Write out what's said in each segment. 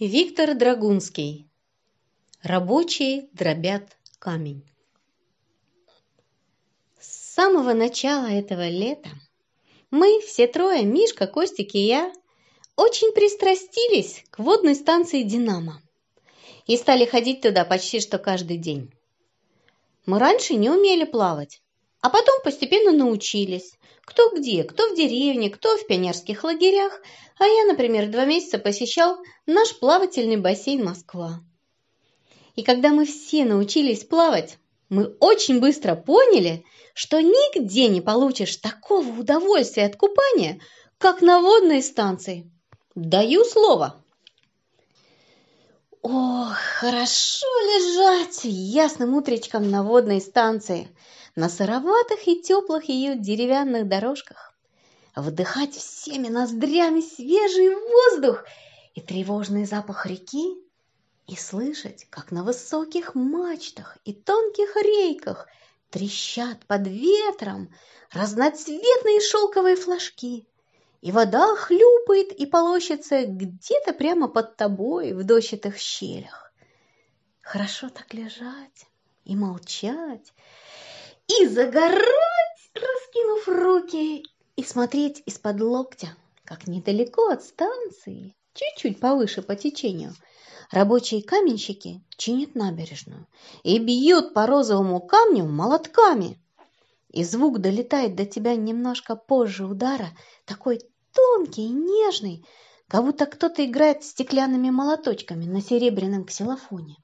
Виктор Драгунский. Рабочие дробят камень. С самого начала этого лета мы, все трое, Мишка, Костик и я, очень пристрастились к водной станции «Динамо» и стали ходить туда почти что каждый день. Мы раньше не умели плавать, а потом постепенно научились. Кто где, кто в деревне, кто в пионерских лагерях – а я, например, два месяца посещал наш плавательный бассейн Москва. И когда мы все научились плавать, мы очень быстро поняли, что нигде не получишь такого удовольствия от купания, как на водной станции. Даю слово. Ох, хорошо лежать ясным утречком на водной станции, на сыроватых и теплых ее деревянных дорожках. Вдыхать всеми ноздрями свежий воздух и тревожный запах реки, и слышать, как на высоких мачтах и тонких рейках трещат под ветром разноцветные шелковые флажки, и вода хлюпает и полощется где-то прямо под тобой в дощатых щелях. Хорошо так лежать и молчать, и загорать, раскинув руки, и смотреть из-под локтя, как недалеко от станции, чуть-чуть повыше по течению, рабочие каменщики чинят набережную и бьют по розовому камню молотками. И звук долетает до тебя немножко позже удара, такой тонкий и нежный, как будто кто-то играет стеклянными молоточками на серебряном ксилофоне.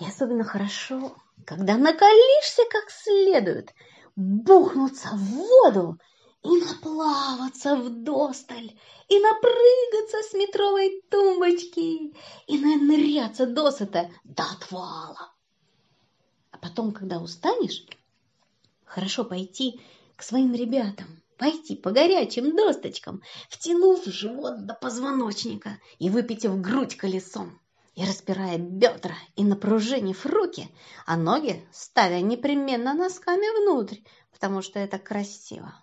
И особенно хорошо, когда накалишься как следует – бухнуться в воду и наплаваться вдосталь, и напрыгаться с метровой тумбочки, и наныряться досыта до отвала. А потом, когда устанешь, хорошо пойти к своим ребятам, пойти по горячим досточкам, втянув живот до позвоночника и выпитив грудь колесом и распирая бедра и напружинив руки, а ноги ставя непременно носками внутрь, потому что это красиво.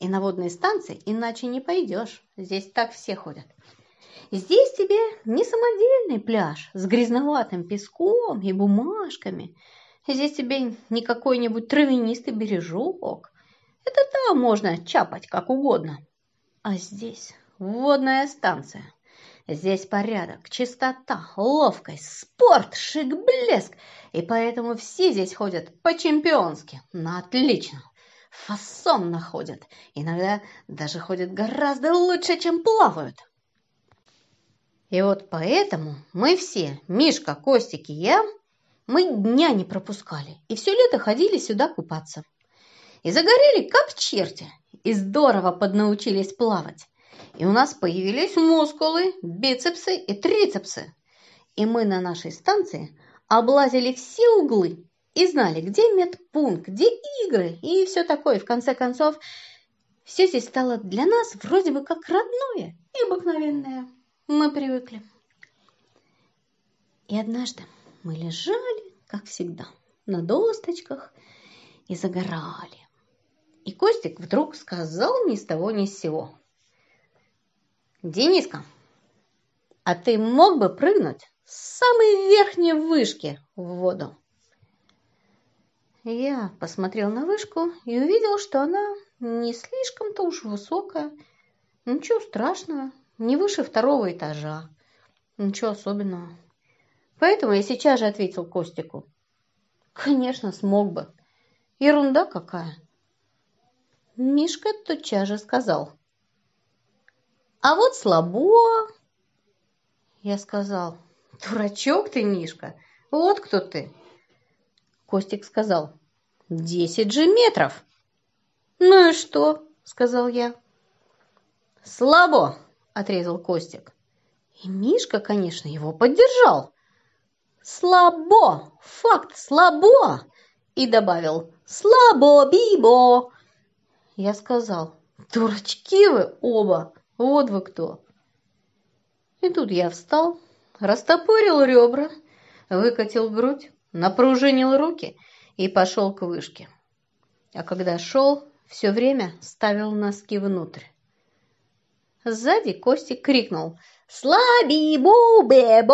И на водной станции иначе не пойдешь, здесь так все ходят. Здесь тебе не самодельный пляж с грязноватым песком и бумажками. Здесь тебе не какой-нибудь травянистый бережок. Это там можно чапать как угодно. А здесь водная станция – Здесь порядок, чистота, ловкость, спорт, шик, блеск. И поэтому все здесь ходят по-чемпионски, на отлично. Фасон находят. Иногда даже ходят гораздо лучше, чем плавают. И вот поэтому мы все, Мишка, Костик и я, мы дня не пропускали. И все лето ходили сюда купаться. И загорели как черти. И здорово поднаучились плавать и у нас появились мускулы, бицепсы и трицепсы. И мы на нашей станции облазили все углы и знали, где медпункт, где игры и все такое. В конце концов, все здесь стало для нас вроде бы как родное и обыкновенное. Мы привыкли. И однажды мы лежали, как всегда, на досточках и загорали. И Костик вдруг сказал ни с того ни с сего. Дениска, а ты мог бы прыгнуть с самой верхней вышки в воду? Я посмотрел на вышку и увидел, что она не слишком-то уж высокая. Ничего страшного, не выше второго этажа. Ничего особенного. Поэтому я сейчас же ответил Костику. Конечно, смог бы. Ерунда какая. Мишка тотчас же сказал. А вот слабо. Я сказал, дурачок ты, Мишка, вот кто ты. Костик сказал, десять же метров. Ну и что, сказал я. Слабо, отрезал Костик. И Мишка, конечно, его поддержал. Слабо, факт, слабо. И добавил, слабо, бибо. Я сказал, дурачки вы оба. Вот вы кто. И тут я встал, растопырил ребра, выкатил грудь, напружинил руки и пошел к вышке. А когда шел, все время ставил носки внутрь. Сзади Костик крикнул «Слаби-бу-бе-бо!»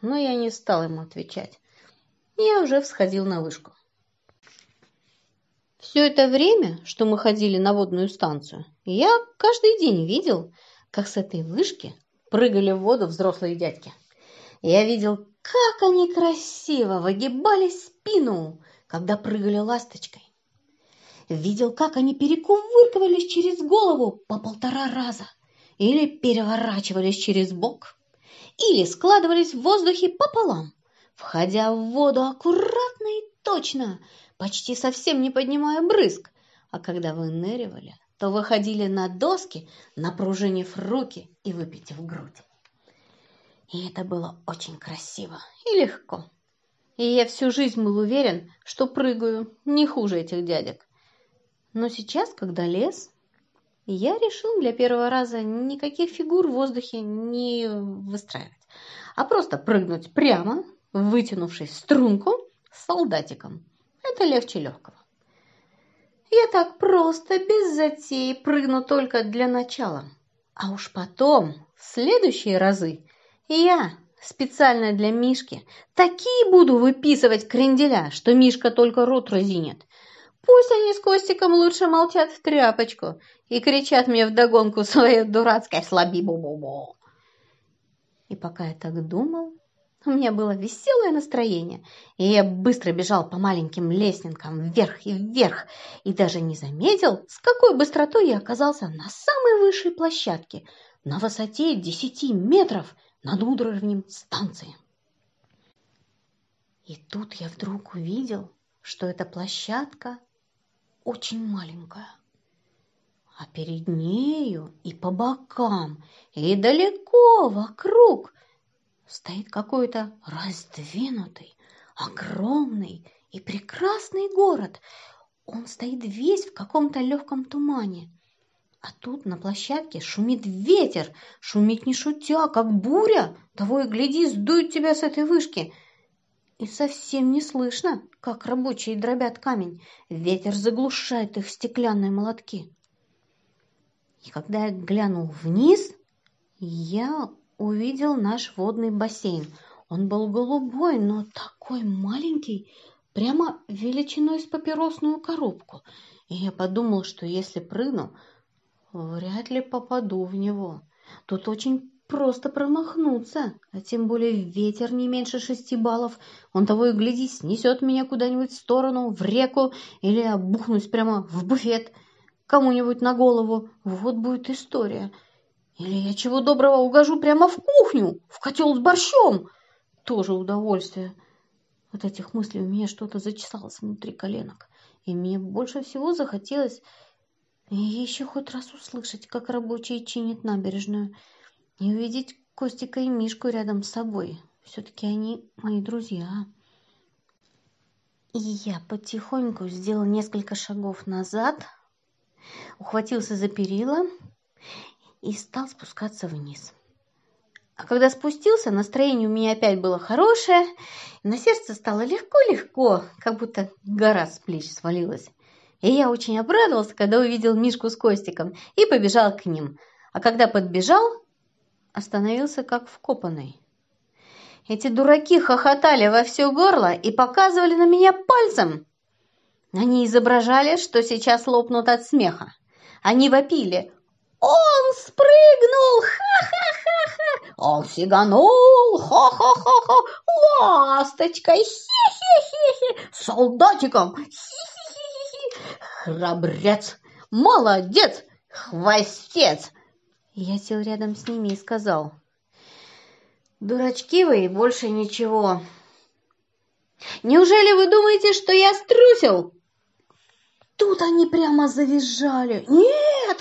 Но я не стал ему отвечать. Я уже всходил на вышку. Все это время, что мы ходили на водную станцию, я каждый день видел, как с этой вышки прыгали в воду взрослые дядьки. Я видел, как они красиво выгибали спину, когда прыгали ласточкой. Видел, как они перекувыркивались через голову по полтора раза, или переворачивались через бок, или складывались в воздухе пополам, входя в воду аккуратно и точно, почти совсем не поднимая брызг, а когда выныривали, то выходили на доски, напружинив руки и выпитив грудь. И это было очень красиво и легко. И я всю жизнь был уверен, что прыгаю не хуже этих дядек. Но сейчас, когда лес, я решил для первого раза никаких фигур в воздухе не выстраивать, а просто прыгнуть прямо, вытянувшись в струнку солдатиком. Это легче легкого. Я так просто, без затей, прыгну только для начала. А уж потом, в следующие разы, я специально для Мишки такие буду выписывать кренделя, что Мишка только рот разинет. Пусть они с Костиком лучше молчат в тряпочку и кричат мне вдогонку свое дурацкое «слаби-бу-бу-бу». И пока я так думал, у меня было веселое настроение, и я быстро бежал по маленьким лестницам вверх и вверх, и даже не заметил, с какой быстротой я оказался на самой высшей площадке, на высоте десяти метров над уровнем станции. И тут я вдруг увидел, что эта площадка очень маленькая. А перед нею и по бокам, и далеко вокруг стоит какой-то раздвинутый, огромный и прекрасный город. Он стоит весь в каком-то легком тумане. А тут на площадке шумит ветер, шумит не шутя, как буря. Того и гляди, сдует тебя с этой вышки. И совсем не слышно, как рабочие дробят камень. Ветер заглушает их стеклянные молотки. И когда я глянул вниз, я увидел наш водный бассейн. Он был голубой, но такой маленький, прямо величиной с папиросную коробку. И я подумал, что если прыгну, вряд ли попаду в него. Тут очень просто промахнуться, а тем более ветер не меньше шести баллов. Он того и гляди, снесет меня куда-нибудь в сторону, в реку, или обухнусь прямо в буфет кому-нибудь на голову. Вот будет история. Или я чего доброго угожу прямо в кухню, в котел с борщом. Тоже удовольствие. От этих мыслей у меня что-то зачесалось внутри коленок. И мне больше всего захотелось еще хоть раз услышать, как рабочие чинят набережную. И увидеть Костика и Мишку рядом с собой. Все-таки они мои друзья. И я потихоньку сделал несколько шагов назад, ухватился за перила и стал спускаться вниз. А когда спустился, настроение у меня опять было хорошее, и на сердце стало легко-легко, как будто гора с плеч свалилась. И я очень обрадовался, когда увидел Мишку с Костиком и побежал к ним. А когда подбежал, остановился как вкопанный. Эти дураки хохотали во все горло и показывали на меня пальцем. Они изображали, что сейчас лопнут от смеха. Они вопили он спрыгнул! Ха-ха-ха-ха! Он сиганул! Ха-ха-ха-ха! Ласточкой! Хи-хи-хи-хи! Солдатиком! Хи-хи-хи-хи! Храбрец! Молодец! Хвостец! Я сел рядом с ними и сказал. Дурачки вы и больше ничего. Неужели вы думаете, что я струсил? Тут они прямо завизжали. Нет,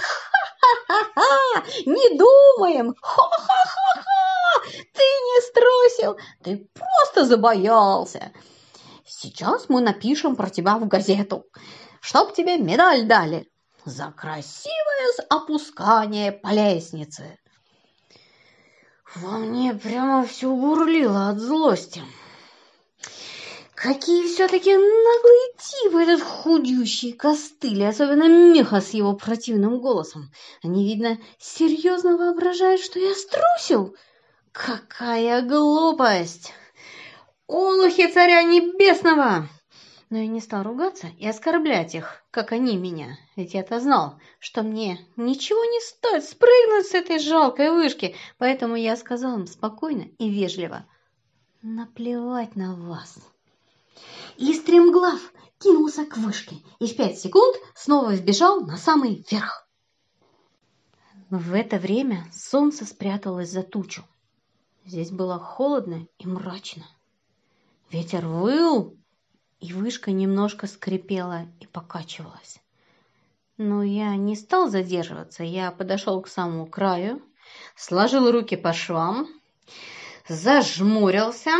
ха-ха-ха, не думаем, ха-ха-ха-ха, ты не струсил, ты просто забоялся. Сейчас мы напишем про тебя в газету, чтоб тебе медаль дали за красивое опускание по лестнице. Во мне прямо все бурлило от злости. Какие все-таки наглые типы этот худющий костыль, особенно Меха с его противным голосом. Они, видно, серьезно воображают, что я струсил. Какая глупость! Олухи царя небесного! Но я не стал ругаться и оскорблять их, как они меня, ведь я-то знал, что мне ничего не стоит спрыгнуть с этой жалкой вышки, поэтому я сказал им спокойно и вежливо «Наплевать на вас». И стремглав кинулся к вышке и в пять секунд снова взбежал на самый верх. В это время солнце спряталось за тучу. Здесь было холодно и мрачно. Ветер выл, и вышка немножко скрипела и покачивалась. Но я не стал задерживаться. Я подошел к самому краю, сложил руки по швам, зажмурился,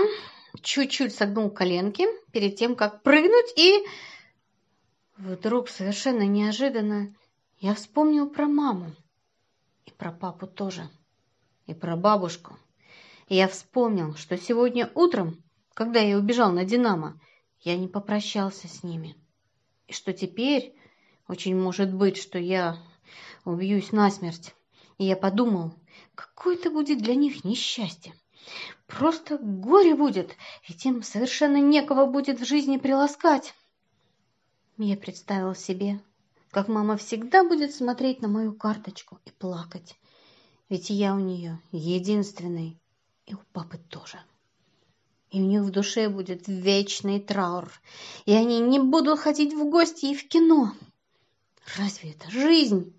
чуть-чуть согнул коленки перед тем, как прыгнуть, и вдруг совершенно неожиданно я вспомнил про маму и про папу тоже, и про бабушку. И я вспомнил, что сегодня утром, когда я убежал на «Динамо», я не попрощался с ними. И что теперь очень может быть, что я убьюсь насмерть. И я подумал, какое это будет для них несчастье. Просто горе будет, ведь им совершенно некого будет в жизни приласкать. Я представил себе, как мама всегда будет смотреть на мою карточку и плакать. Ведь я у нее единственный, и у папы тоже и у них в душе будет вечный траур, и они не будут ходить в гости и в кино. Разве это жизнь?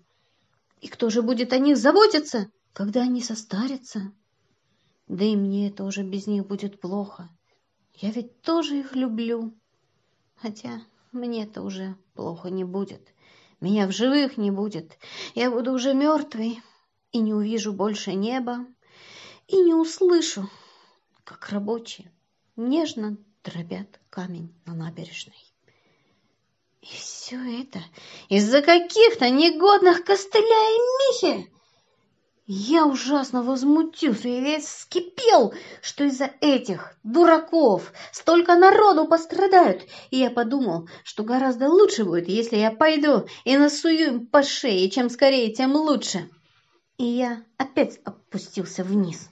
И кто же будет о них заботиться, когда они состарятся? Да и мне тоже без них будет плохо. Я ведь тоже их люблю. Хотя мне-то уже плохо не будет. Меня в живых не будет. Я буду уже мертвый и не увижу больше неба, и не услышу, как рабочие нежно дробят камень на набережной. И все это из-за каких-то негодных костыля и михи. Я ужасно возмутился и весь вскипел, что из-за этих дураков столько народу пострадают. И я подумал, что гораздо лучше будет, если я пойду и насую им по шее, чем скорее, тем лучше. И я опять опустился вниз.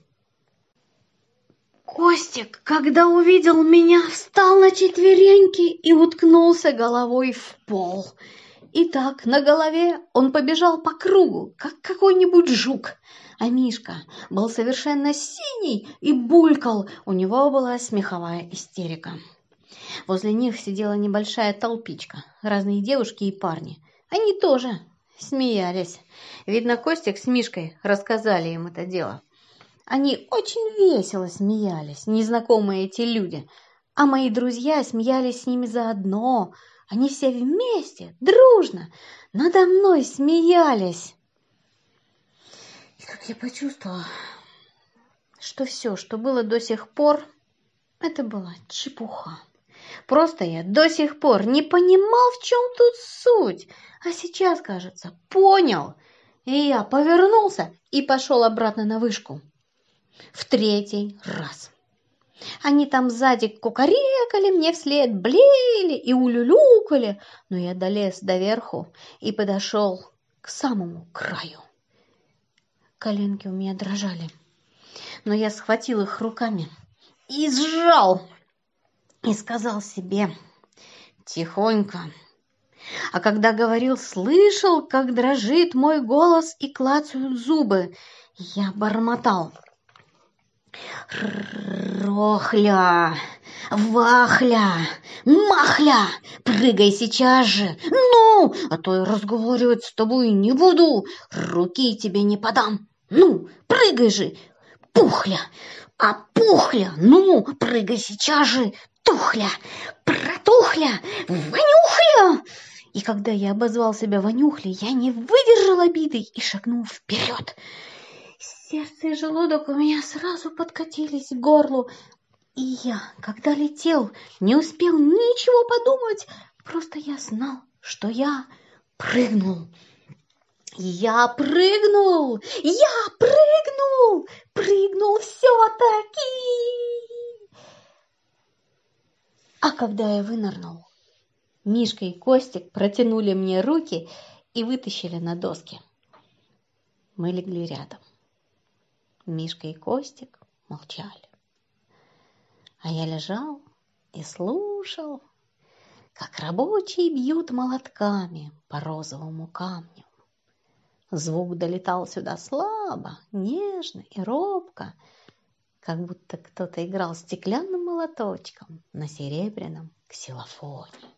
Костик, когда увидел меня, встал на четвереньки и уткнулся головой в пол. И так на голове он побежал по кругу, как какой-нибудь жук. А Мишка был совершенно синий и булькал, у него была смеховая истерика. Возле них сидела небольшая толпичка, разные девушки и парни. Они тоже смеялись. Видно, Костик с Мишкой рассказали им это дело. Они очень весело смеялись, незнакомые эти люди, а мои друзья смеялись с ними заодно. Они все вместе, дружно, надо мной смеялись. И как я почувствовала, что все, что было до сих пор, это была чепуха. Просто я до сих пор не понимал, в чем тут суть, а сейчас, кажется, понял. И я повернулся и пошел обратно на вышку в третий раз. Они там сзади кукарекали мне вслед, блеяли и улюлюкали, но я долез доверху и подошел к самому краю. Коленки у меня дрожали, но я схватил их руками и сжал, и сказал себе тихонько. А когда говорил, слышал, как дрожит мой голос и клацают зубы. Я бормотал. Рохля, вахля, махля, прыгай сейчас же, ну, а то я разговаривать с тобой не буду, руки тебе не подам, ну, прыгай же, пухля, а пухля, ну, прыгай сейчас же, тухля, протухля, вонюхля. И когда я обозвал себя вонюхлей, я не выдержал обиды и шагнул вперед. Сердце и желудок у меня сразу подкатились к горлу. И я, когда летел, не успел ничего подумать. Просто я знал, что я прыгнул. Я прыгнул! Я прыгнул! Прыгнул все-таки! А когда я вынырнул, Мишка и Костик протянули мне руки и вытащили на доски. Мы легли рядом. Мишка и Костик молчали. А я лежал и слушал, как рабочие бьют молотками по розовому камню. Звук долетал сюда слабо, нежно и робко, как будто кто-то играл стеклянным молоточком на серебряном ксилофоне.